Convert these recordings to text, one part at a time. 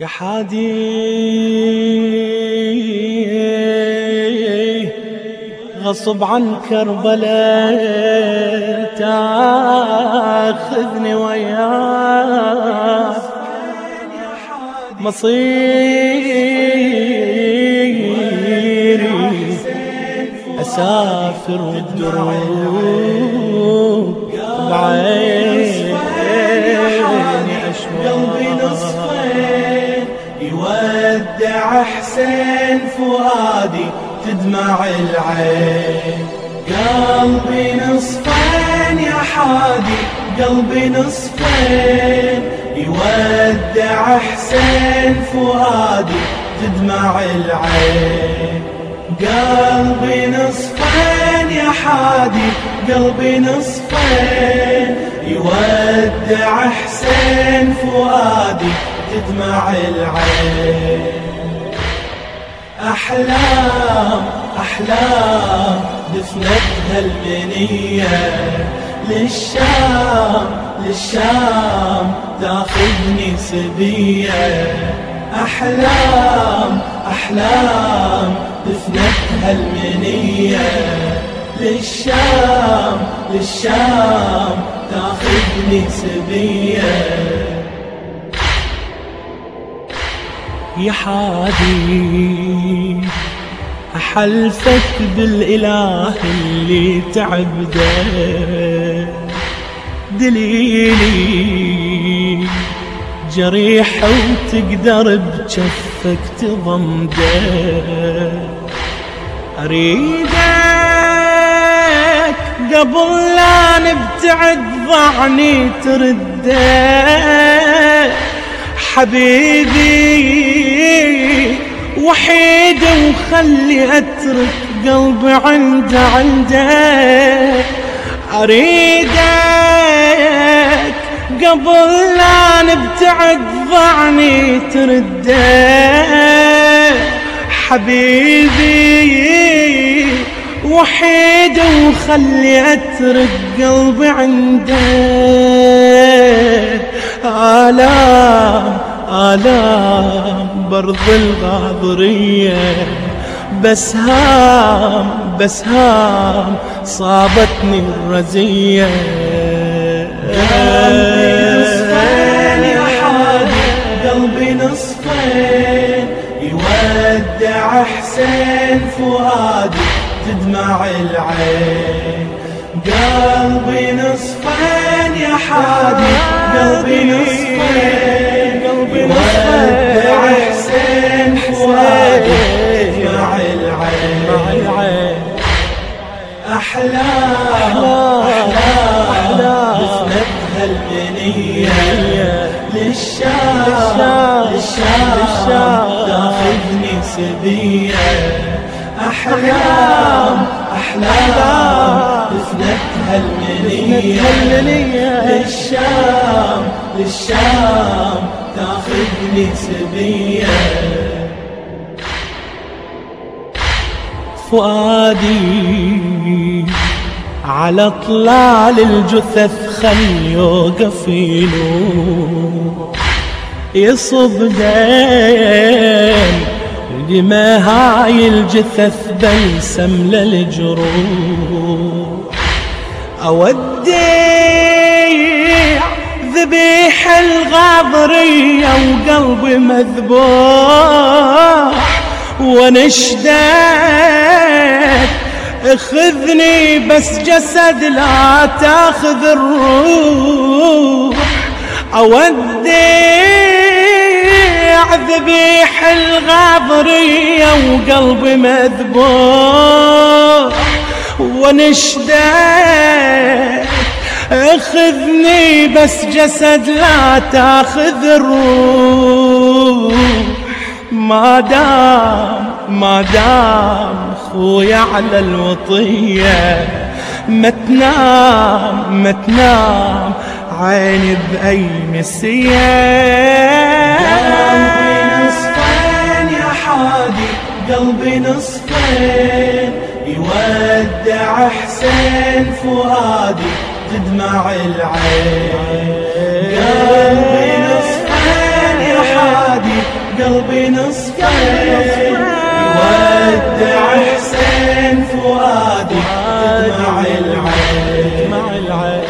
يا حادي غصب عن كربلاء تاخذني وياك مصيري. أسافر والدروب بعيني. حسين فؤادي تدمع العين. قلبي نصفين يا حادي قلبي نصفين. يودع حسين فؤادي تدمع العين. قلبي نصفين يا حادي قلبي نصفين. يودع حسين فؤادي تدمع العين. أحلام أحلام دفنتها المنية. للشام للشام تاخذني سبية. أحلام أحلام دفنتها المنية. للشام للشام تاخذني سبية. يا حادي أحلفك بالإله اللي تعبده. دليلي جريح وتقدر بجفك تضمده. أريدك قبل لا نبتعد ضعني ترده. حبيبي وحيد وخلي أترك قلبي عنده عنده أريدك قبل لا نبتعد ضعني ترده حبيبي وحيد وخلي أترك قلبي عنده آلام آلام برض الغاضرية. بس هام بس هام صابتني الرزية. نصفين قلبي نصفين. يودع حسين فؤادي تدمع العين. قلبي نصفين يا حادي قلبي نصفين. حسين فؤادي تدمع العين العين أحلام أحلام دفنتها المنية للشام للشام تاخذني سبية أحلام أحلام دفنتها المنية للشام للشام تاخذني سبية فؤادي. على طلال الجثث خل يوقف يصب دين دما هاي الجثث بلسم للجروح أوديع ذبيح الغاضرية وقلبي مذبوح. ونشدك اخذني بس جسد لا تاخذ الروح. اوديع ذبيح الغاضرية وقلبي مذبوح. ونشدك اخذني بس جسد لا تاخذ الروح. ما دام ما دام خويا على الوطية. ما تنام ما تنام عيني بأي مسية. قلبي نصفين يا حادي قلبي نصفين. يودع حسين فؤادي تدمع العين. قلبي نصفين. يودع حسين فؤادي. العين مع العين.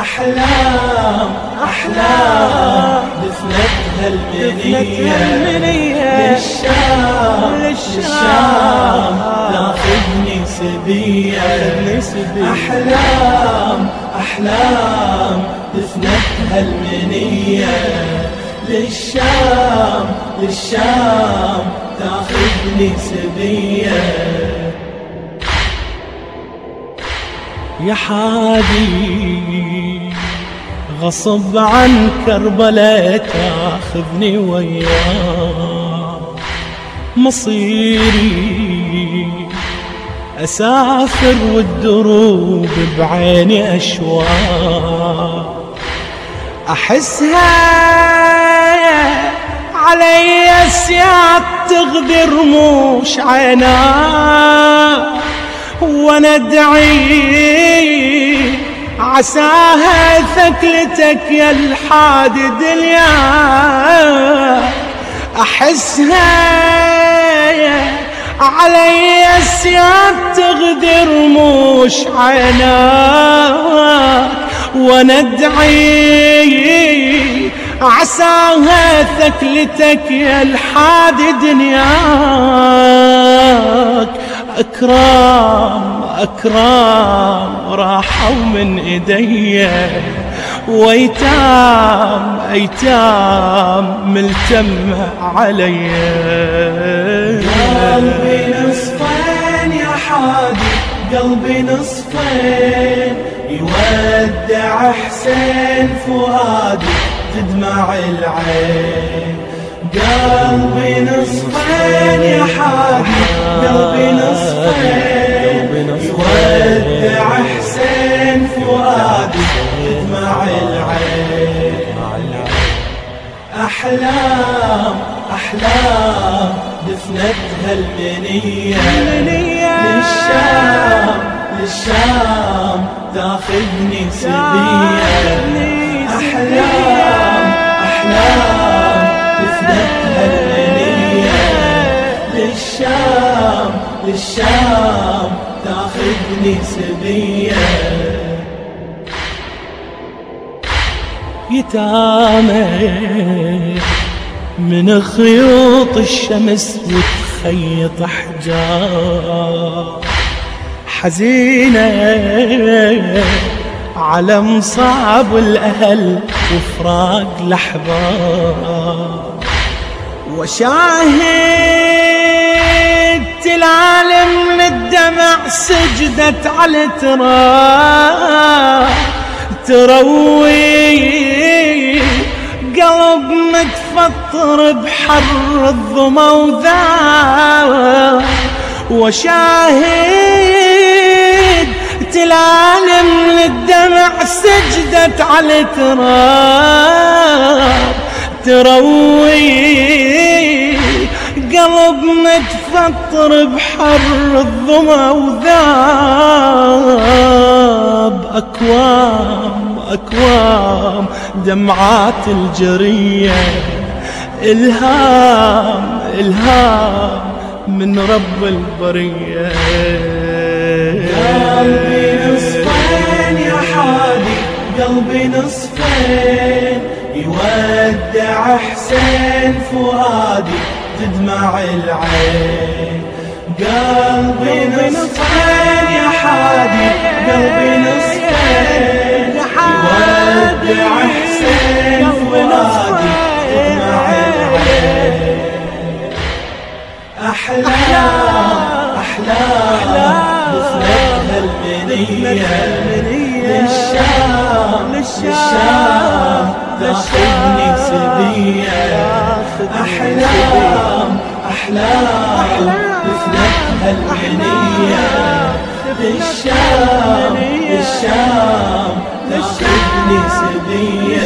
أحلام أحلام. دفنتها المنية للشام للشام. تاخذني سبية. أحلام أحلام. دفنتها المنية للشام للشام تاخذني سبية. يا حادي غصب عن كربلاء تاخذني وياه مصيري أسافر والدروب بعيني أشواق. أحسها علي السياق تغدر رموش عيناه وندعي عساها ثكلتك يا الحادد اليا أحسها علي السياد تغدر مش عيناك وندعي عساها ثكلتك يا الحاد دنياك. أكرام أكرام راحوا من إيدي. ويتام أيتام ملتمة علي. قلبي نصفين يا حادي قلبي نصفين يودع حسين فؤادي. تدمع العين قلبي نصفين يا حادي قلبي نصفين يودع حسين فؤادي يدمع العين أحلام أحلام دفنتها المنية للشام للشام تاخذني سبية أحلام أحلام دفنتها المنية للشام للشام تاخذني سبية يتامى من خيوط الشمس وتخيط أحجار. حزينة على مصاب الأهل وفراق الأحباب. وشاهد العالم من الدمع سجدت على تراب تروي قلب متفطر بحر الظما وذاب. وشاهد تلالم من الدمع سجدت على تراب تروي قلب متفطر بحر الظما وذاب. أكوام أكوام دمعات الجرية. إلهام إلهام من رب البرية. قلبي نصفين يا حادي قلبي نصفين. يودع حسين فؤادي تدمع العين. قلبي نصفين يا حادي تاخذني سبية أحلام أحلام للشام للشام تاخذني سبية